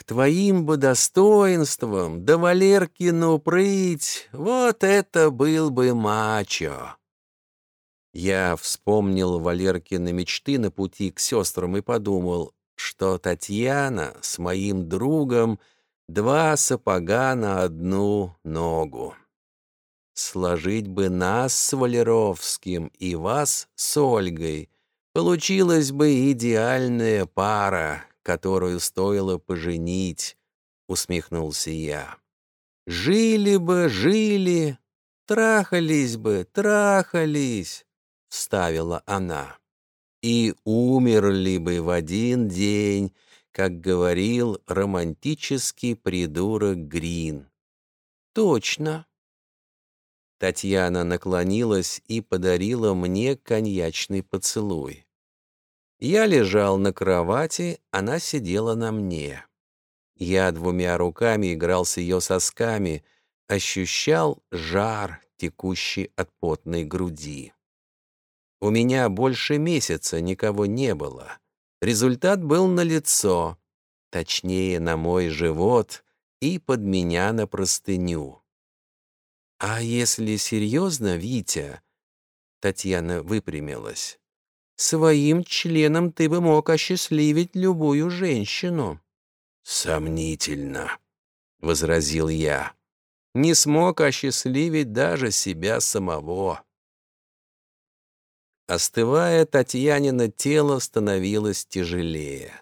к твоим бы достоинствам, да Валеркину прыть, вот это был бы мачо. Я вспомнил Валеркины мечты на пути к сестрам и подумал, что Татьяна с моим другом два сапога на одну ногу. Сложить бы нас с Валеровским и вас с Ольгой. Получилась бы идеальная пара, которую стоило поженить, усмехнулся я. Жили бы, жили, трахались бы, трахались, вставила она. И умерли бы в один день, как говорил романтический придурок Грин. Точно, Татьяна наклонилась и подарила мне коньячный поцелуй. Я лежал на кровати, она сидела на мне. Я двумя руками играл с ее сосками, ощущал жар, текущий от потной груди. У меня больше месяца никого не было. Результат был налицо, точнее, на мой живот и под меня на простыню. «А если серьезно, Витя...» Татьяна выпрямилась. «Своим членом ты бы мог осчастливить любую женщину». «Сомнительно», — возразил я. «Не смог осчастливить даже себя самого». Остывая, Татьянина тело становилось тяжелее.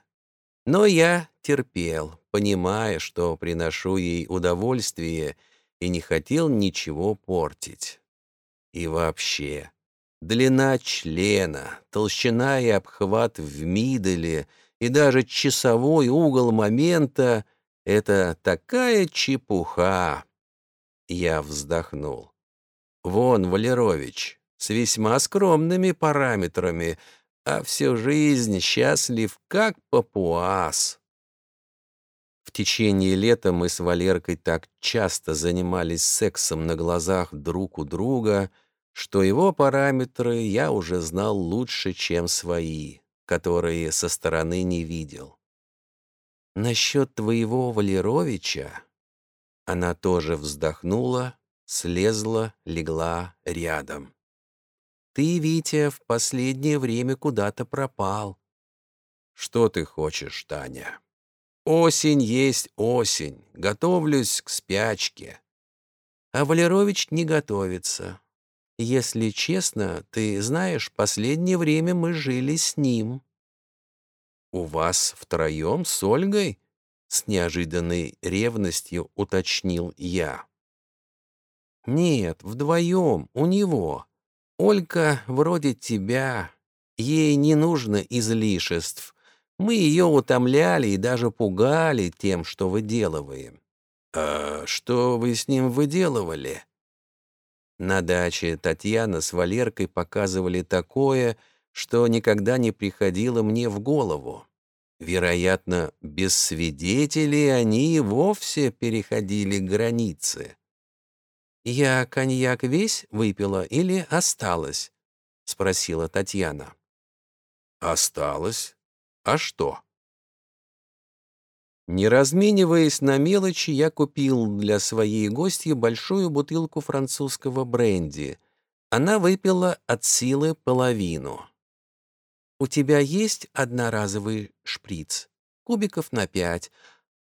Но я терпел, понимая, что приношу ей удовольствие — и не хотел ничего портить. И вообще, длина члена, толщина и обхват в миделе и даже часовой угол момента — это такая чепуха. Я вздохнул. Вон, Валерович, с весьма скромными параметрами, а всю жизнь счастлив, как папуас. В течение лета мы с Валеркой так часто занимались сексом на глазах друг у друга, что его параметры я уже знал лучше, чем свои, которые со стороны не видел. Насчет твоего Валеровича она тоже вздохнула, слезла, легла рядом. Ты, Витя, в последнее время куда-то пропал. Что ты хочешь, Таня? Осень есть осень, готовлюсь к спячке. А Валерович не готовится. Если честно, ты знаешь, последнее время мы жили с ним. У вас втроем с Ольгой? С неожиданной ревностью уточнил я. Нет, вдвоем, у него. Олька вроде тебя. Ей не нужно излишеств, мы ее утомляли и даже пугали тем, что выделываем. А что вы с ним выделывали? На даче Татьяна с Валеркой показывали такое, что никогда не приходило мне в голову. Вероятно, без свидетелей они и вовсе переходили границы. «Я коньяк весь выпила или осталось?» — спросила Татьяна. «Осталось. А что? Не размениваясь на мелочи, я купил для своей гости большую бутылку французского бренди. Она выпила от силы половину. «У тебя есть одноразовый шприц? Кубиков на пять,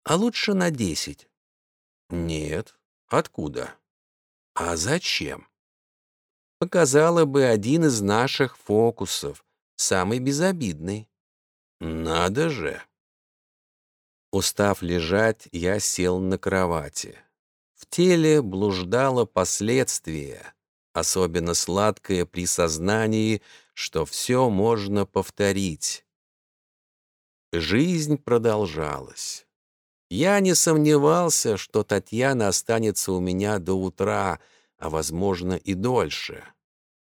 а лучше на десять?» «Нет. Откуда? А зачем?» «Показала бы один из наших фокусов, самый безобидный». Надо же! Устав лежать, я сел на кровати. В теле блуждало последствие, особенно сладкое при сознании, что все можно повторить. Жизнь продолжалась. Я не сомневался, что Татьяна останется у меня до утра, а, возможно, и дольше.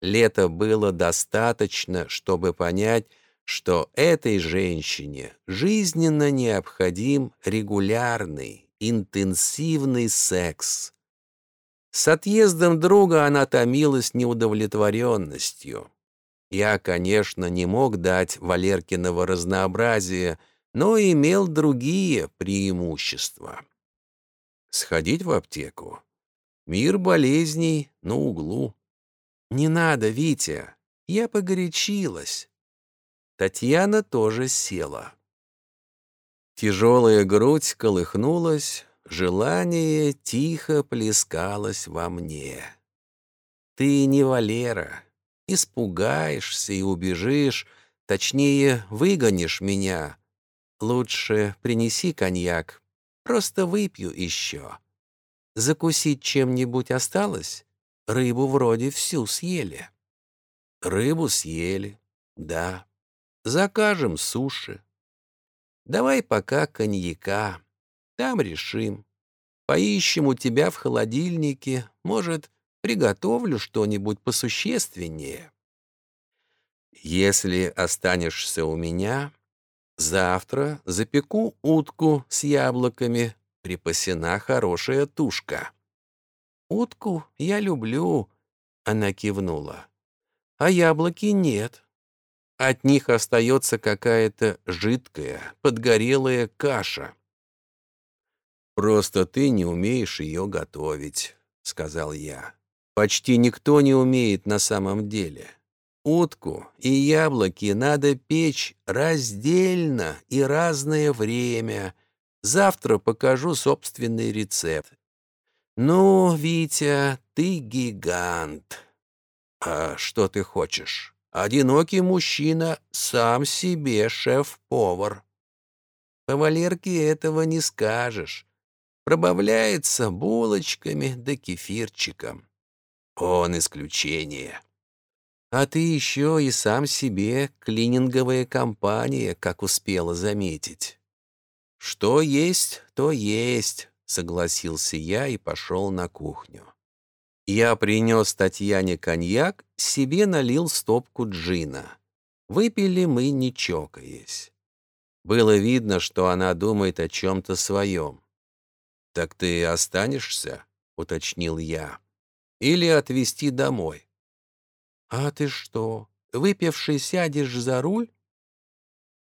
Лето было достаточно, чтобы понять, что этой женщине жизненно необходим регулярный, интенсивный секс. С отъездом друга она томилась неудовлетворенностью. Я, конечно, не мог дать Валеркиного разнообразия, но имел другие преимущества. Сходить в аптеку. Мир болезней на углу. «Не надо, Витя, я погорячилась». Татьяна тоже села. Тяжелая грудь колыхнулась, желание тихо плескалось во мне. «Ты не Валера, испугаешься и убежишь, точнее, выгонишь меня. Лучше принеси коньяк, просто выпью еще. Закусить чем-нибудь осталось? Рыбу вроде всю съели». «Рыбу съели, да. Закажем суши. Давай пока коньяка, там решим. Поищем у тебя в холодильнике, может, приготовлю что-нибудь посущественнее. Если останешься у меня, завтра запеку утку с яблоками, припасена хорошая тушка. Утку я люблю, она кивнула. А яблоки нет. От них остается какая-то жидкая, подгорелая каша. «Просто ты не умеешь ее готовить», — сказал я. «Почти никто не умеет на самом деле. Утку и яблоки надо печь раздельно и разное время. Завтра покажу собственный рецепт. Ну, Витя, ты гигант. А что ты хочешь?» Одинокий мужчина сам себе шеф-повар. По Валерке этого не скажешь. Пробавляется булочками да кефирчиком. Он исключение. А ты еще и сам себе клининговая компания, как успела заметить. Что есть, то есть, согласился я и пошел на кухню. Я принес Татьяне коньяк, себе налил стопку джина. Выпили мы, не чокаясь. Было видно, что она думает о чем-то своем. «Так ты останешься?» — уточнил я. «Или отвезти домой?» «А ты что, выпивший сядешь за руль?»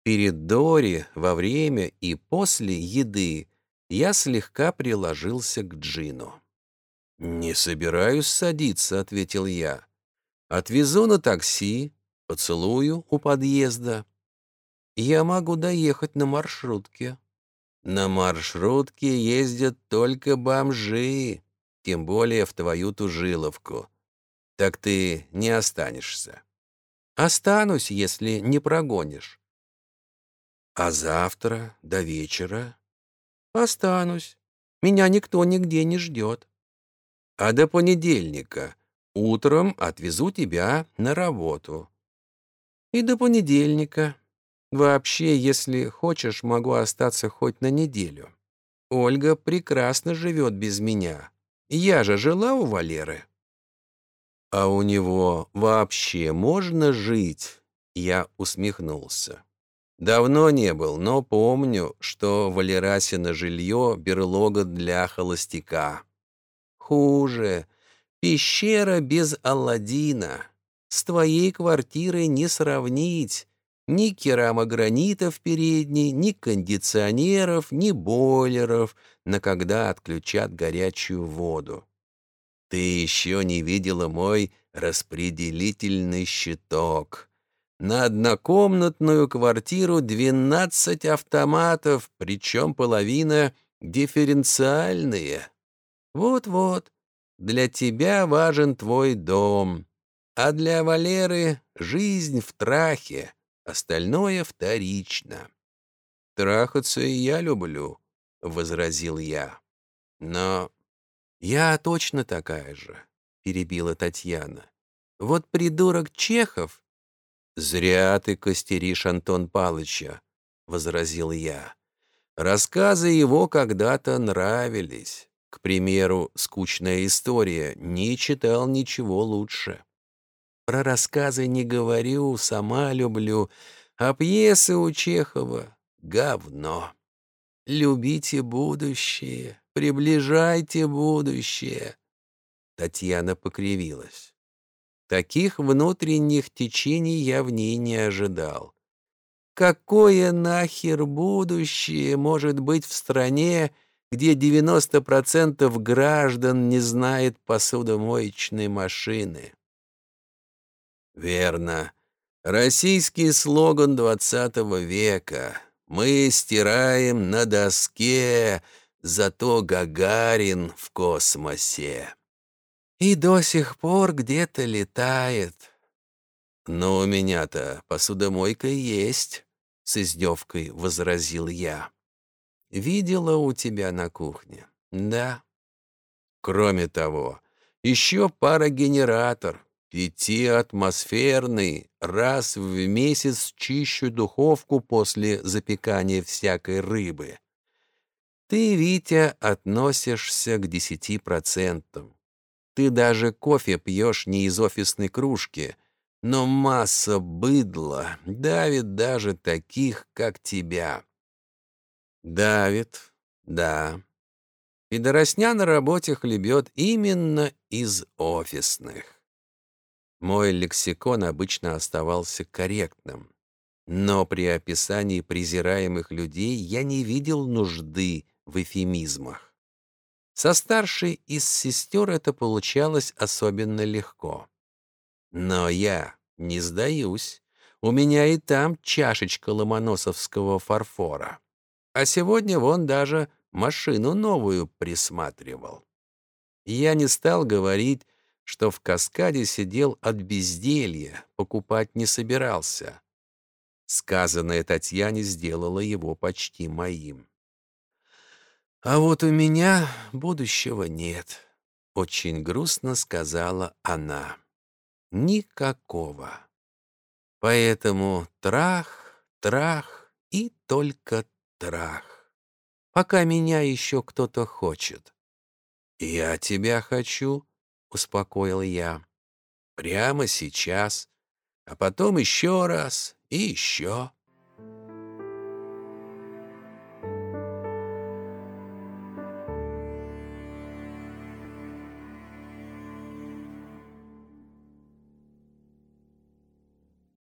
Перед Дори, во время и после еды я слегка приложился к джину. «Не собираюсь садиться», — ответил я. «Отвезу на такси, поцелую у подъезда. Я могу доехать на маршрутке». «На маршрутке ездят только бомжи, тем более в твою тужиловку. Так ты не останешься». «Останусь, если не прогонишь». «А завтра до вечера?» «Останусь. Меня никто нигде не ждет» а до понедельника. Утром отвезу тебя на работу. И до понедельника. Вообще, если хочешь, могу остаться хоть на неделю. Ольга прекрасно живет без меня. Я же жила у Валеры. А у него вообще можно жить? Я усмехнулся. Давно не был, но помню, что Валерасина жилье — берлога для холостяка. Хуже. Пещера без Алладина. С твоей квартирой не сравнить. Ни керамогранита в передней, ни кондиционеров, ни бойлеров, на когда отключат горячую воду. Ты еще не видела мой распределительный щиток. На однокомнатную квартиру 12 автоматов, причем половина дифференциальные. Вот-вот, для тебя важен твой дом, а для Валеры жизнь в трахе, остальное вторично. Трахаться и я люблю, — возразил я. Но я точно такая же, — перебила Татьяна. Вот придурок Чехов... Зря ты костеришь Антон Палыча, — возразил я. Рассказы его когда-то нравились. К примеру, «Скучная история» не читал ничего лучше. Про рассказы не говорю, сама люблю, а пьесы у Чехова — говно. Любите будущее, приближайте будущее. Татьяна покривилась. Таких внутренних течений я в ней не ожидал. Какое нахер будущее может быть в стране, где 90% граждан не знает посудомоечной машины? Верно. Российский слоган двадцатого века. Мы стираем на доске, зато Гагарин в космосе. И до сих пор где-то летает. Но у меня-то посудомойка есть, с издевкой возразил я. Видела у тебя на кухне? Да. Кроме того, еще парогенератор, пятиатмосферный, раз в месяц чищу духовку после запекания всякой рыбы. Ты, Витя, относишься к десяти процентам. Ты даже кофе пьешь не из офисной кружки, но масса быдла давит даже таких, как тебя. Давит, да. И доросня на работе хлебет именно из офисных. Мой лексикон обычно оставался корректным, но при описании презираемых людей я не видел нужды в эфемизмах. Со старшей из сестер это получалось особенно легко. Но я не сдаюсь. У меня и там чашечка ломоносовского фарфора. А сегодня вон даже машину новую присматривал. Я не стал говорить, что в каскаде сидел от безделья, покупать не собирался. Сказанное Татьяне сделало его почти моим. «А вот у меня будущего нет», — очень грустно сказала она. «Никакого. Поэтому трах, трах и только трах. Пока меня еще кто-то хочет». «Я тебя хочу», — успокоил я. «Прямо сейчас, а потом еще раз и еще».